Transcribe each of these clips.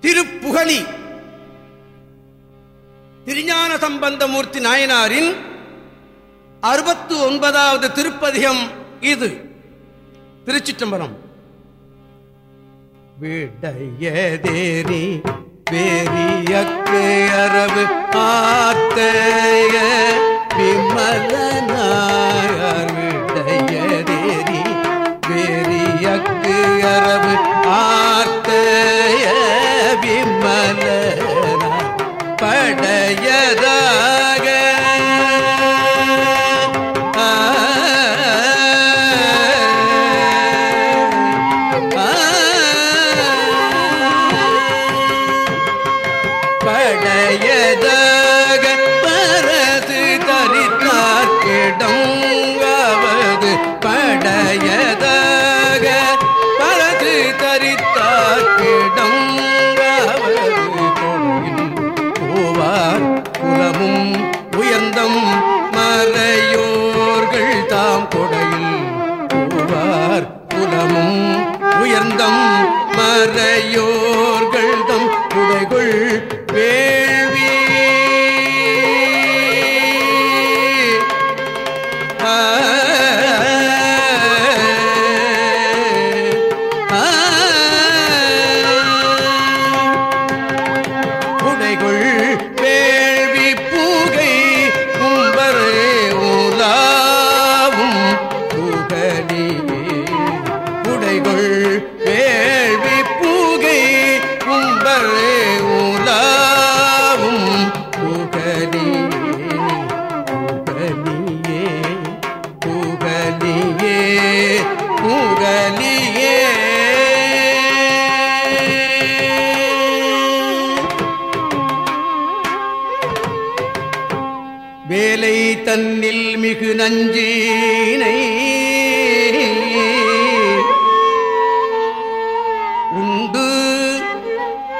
திருப்புகழி. திருஞான சம்பந்தமூர்த்தி நாயனாரின் அறுபத்து ஒன்பதாவது திருப்பதிகம் இது. திருச்சிற்றம்பலம். விடையதேரி வேரியக்கு அரவு ஆத்தைய விமலனார் விடையதேரி வேரியக்கு அரவு ஆ الْحَامِ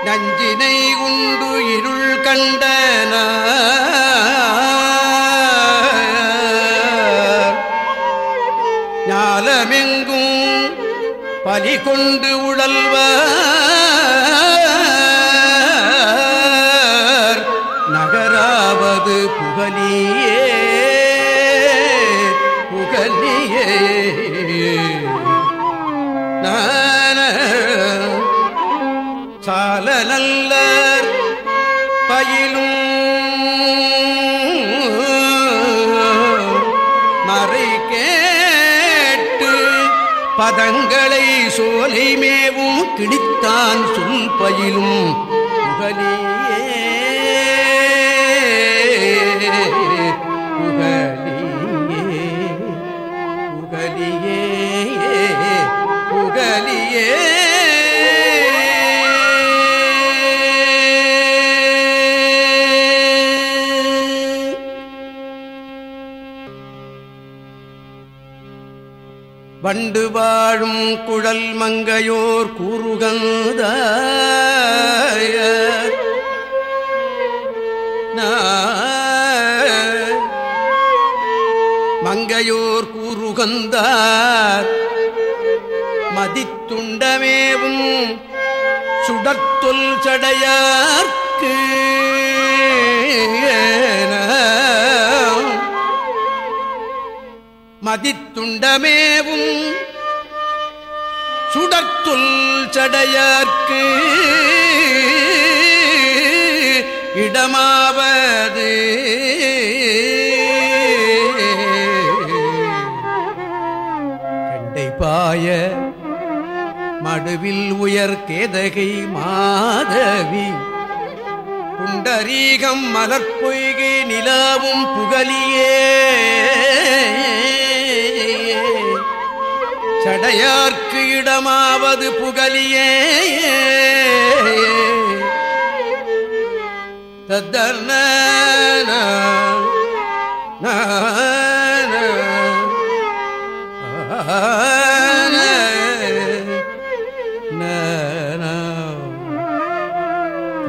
நஞ்சினை உண்டு இருள் கண்டன ஞாலமெங்கும் பலி கொண்டு உழல்வார். நகராவது புகலியே புகலியே நான சால நல்ல பயிலும் மறை கேட்டு பதங்களை சோலை மேவும் கிடித்தான் சொல் பயிலும் புகலியே புகலியே புகலியே புகலியே வண்டு வாழும் குழல் மங்கையோர் கூறுகந்த மங்கையோர் கூறுகந்தார். மதித்துண்டமேவும் சுடத்துள் சடையார்க்கு. மதித்துண்டமேவும் சுடத்துள் சடையார்க்கு இடமாவது. கண்டை பாய மடுவில் உயர் கேதகை மாதவி. குண்டரீகம் மலர்பொய்கை நிலாவும் புகலியே. சடையார்க்கு இடமாவது புகலியே தத்தர்ன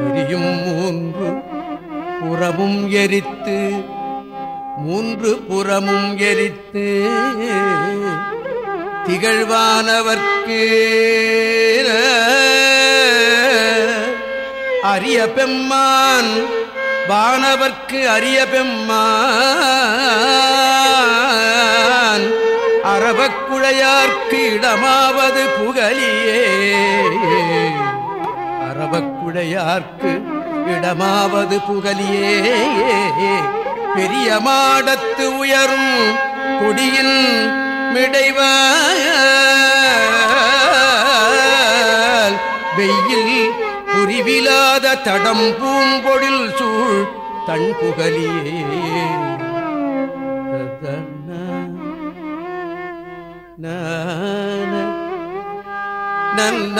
பிரியும் மூன்று புறமும் எரித்து மூன்று புறமும் எரித்து. திகழ்வானவர்க்கு அரிய பெம்மான் வானவர்க்கு அரிய பெம்மான் அரபக்குழையார்க்கு இடமாவது புகழியே. அரபக்குழையார்க்கு இடமாவது புகழியே. பெரிய மாடத்து உயரும் கொடியின் மிடைவால் வெயில் புரிவிலாத தடம் பூம்பொழில் சூழ் தன் புகலியே நன்ன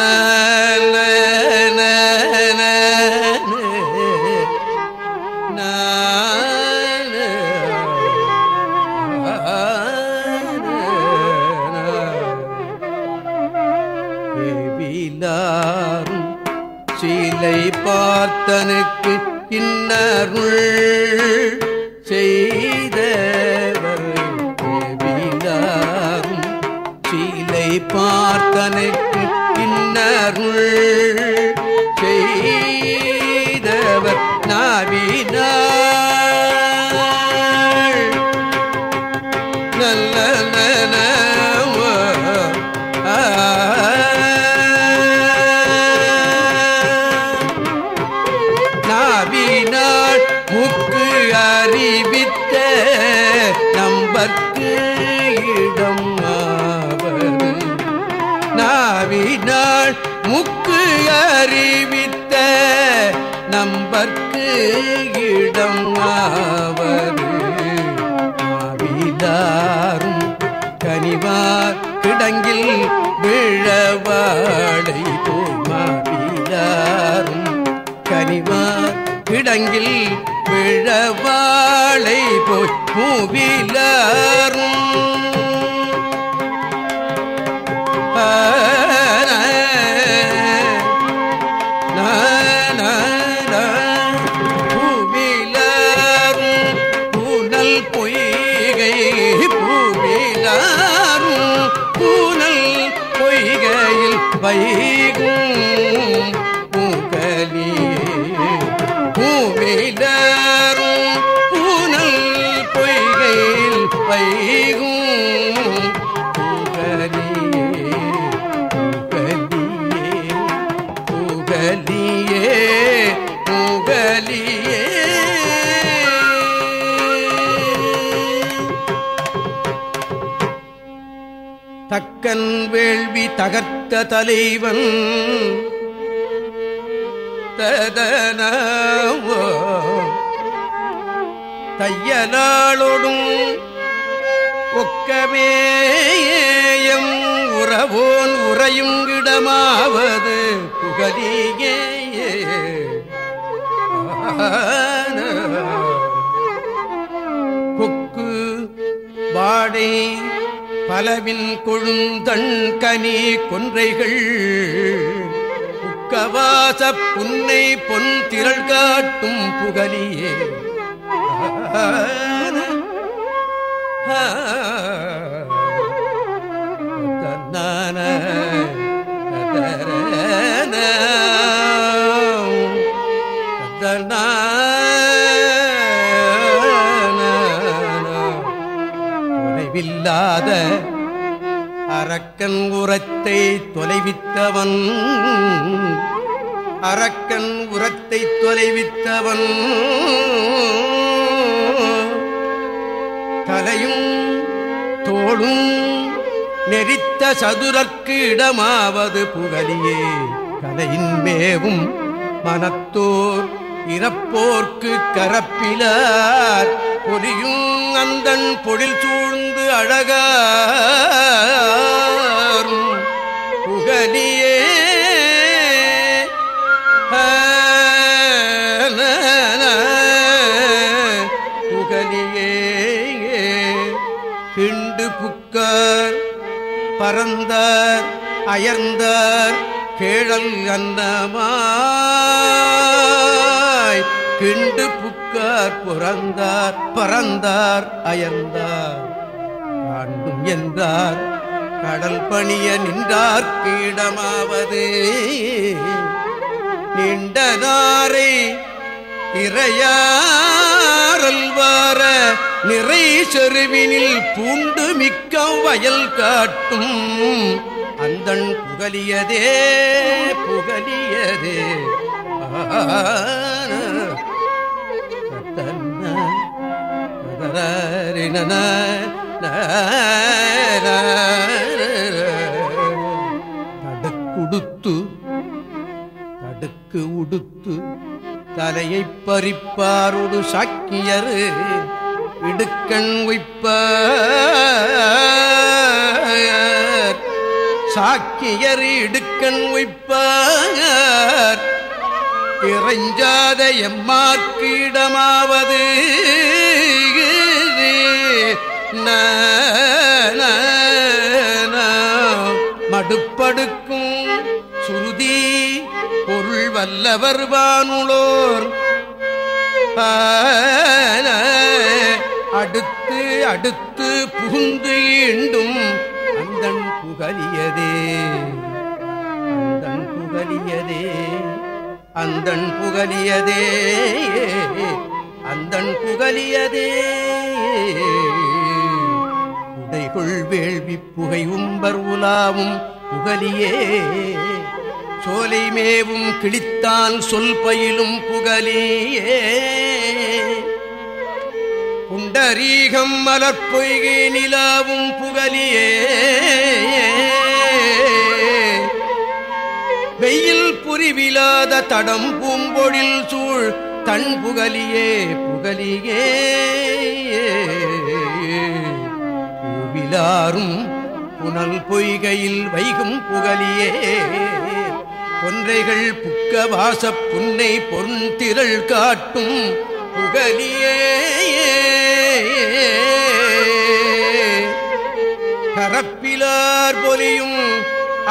பார்த்தனுக்கு இன்னருள் செய்தவர் சீலை பார்த்தனுக்கு இன்னருள் செய்தவர். நாவினார் நம்பற்கு இடம் ஆவது மாவிதாரும் கனிவார் கிடங்கில் விழவாடை போய் கனிவார் கிடங்கில் விழவாளை போய் மூவிலாரும் தகர்த்த தலைவன். ததனவோ தையலாளொடும் ஒக்கமேயம் உறவோன் உறையும் இடமாவது புகலியே கொக்கு வாடை பலவின் கொழுந்தண் கனி கொன்றைகள் உக்கவாச புன்னை பொன் திரள் காட்டும் புகலியே தன்னான தொலைவில்லாத அரக்கன் உரத்தை தொலைவித்தவன். அரக்கன் உரத்தை தொலைவித்தவன். தலையும் தோளும் நெறித்த சதுரற்கு இடமாவது புகழியே. கலையின் மேவும் மனத்தோர் இறப்போர்க்கு கரப்பிலார். பொலியும் அந்தன் பொழில் சூழ்ந்து அழகா புகலியே புகலியே கிண்டு புக்கார் பறந்தார் அயர்ந்தார் கேழல் அன்னமாய். கிண்டு புக்கார் புறந்தார் பறந்தார் அயர்ந்தார். ஆண்டும் என்றார். கடல் பணிய நின்றார் கீடமாவது. நீண்ட இறையாரல்வார நிறை செருவினில் பூண்டு மிக்க வயல் காட்டும். அந்தன் புகலியதே புகலியதே. தடுக்குடுத்து தடுக்கு உடுத்து தலையை பறிப்பாரோடு சாக்கியரு. இடுக்கண் உய்ப்ப சாக்கியர் இடுக்கண் உய்ப்பார். இறைஞ்சாத எம்மாற்கு இடமாவது ந, வல்லவர் வானுளோர். அடுத்து அடுத்து புகுந்து ஈண்டும் அந்தன் புகலியதே. அந்தன் புகலியதே அந்தன் புகலியதே அந்தன் புகலியதே. உடைகுள் வேள்வி புகை உம்பர் உலாவும் புகலியே. சோலை மேவும் கிழித்தான் சொல் பயிலும் புகலியே குண்டரீகம் மலர்பொய்கை நிலாவும் புகலியே வெயில் புரிவிலாத தடம் பூம்பொழில் சூழ் தன் புகலியே புகலியே பூவிலாரும் புனல் பொய்கையில் வைகும் புகலியே பொன்றைகள் புக்க வாசப் புன்னை பொன்திரள் காட்டும் புகலியே. கரப்பிலார் பொலியும்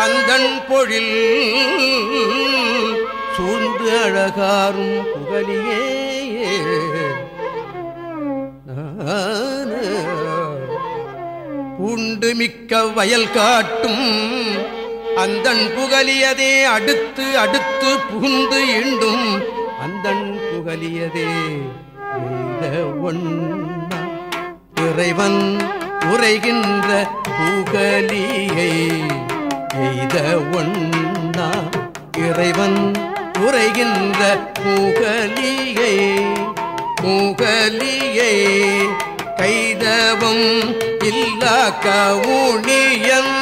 அந்தன் பொழில் சூழ்ந்து அழகாரும் புகலியே. பூண்டு மிக்க வயல் காட்டும் அந்தன் புகலியதே அடுத்து அடுத்து புகுந்து இண்டும் அந்தன் புகலியதே இந்த ஒன்னா இறைவன் உரைகின்ற புகலியை எய்த ஒன்னா இறைவன் உரைகின்ற புகலியை புகலியை கைதவம் இல்லா கவுனியன்.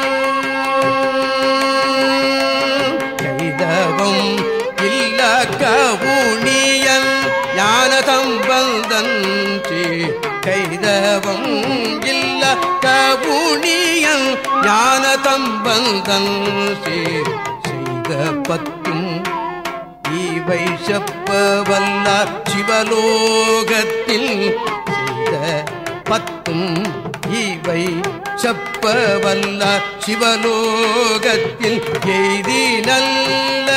இல்ல கவுனியன் ஞான சம்பந்தன் கைதவம் இல்ல கவுனியன் ஞான சம்பந்தன் செய்த பத்தும் இவை செப்ப சிவலோகத்தில் செய்த பத்தும் இவை செப்ப சிவலோகத்தில் எய்தி நல்ல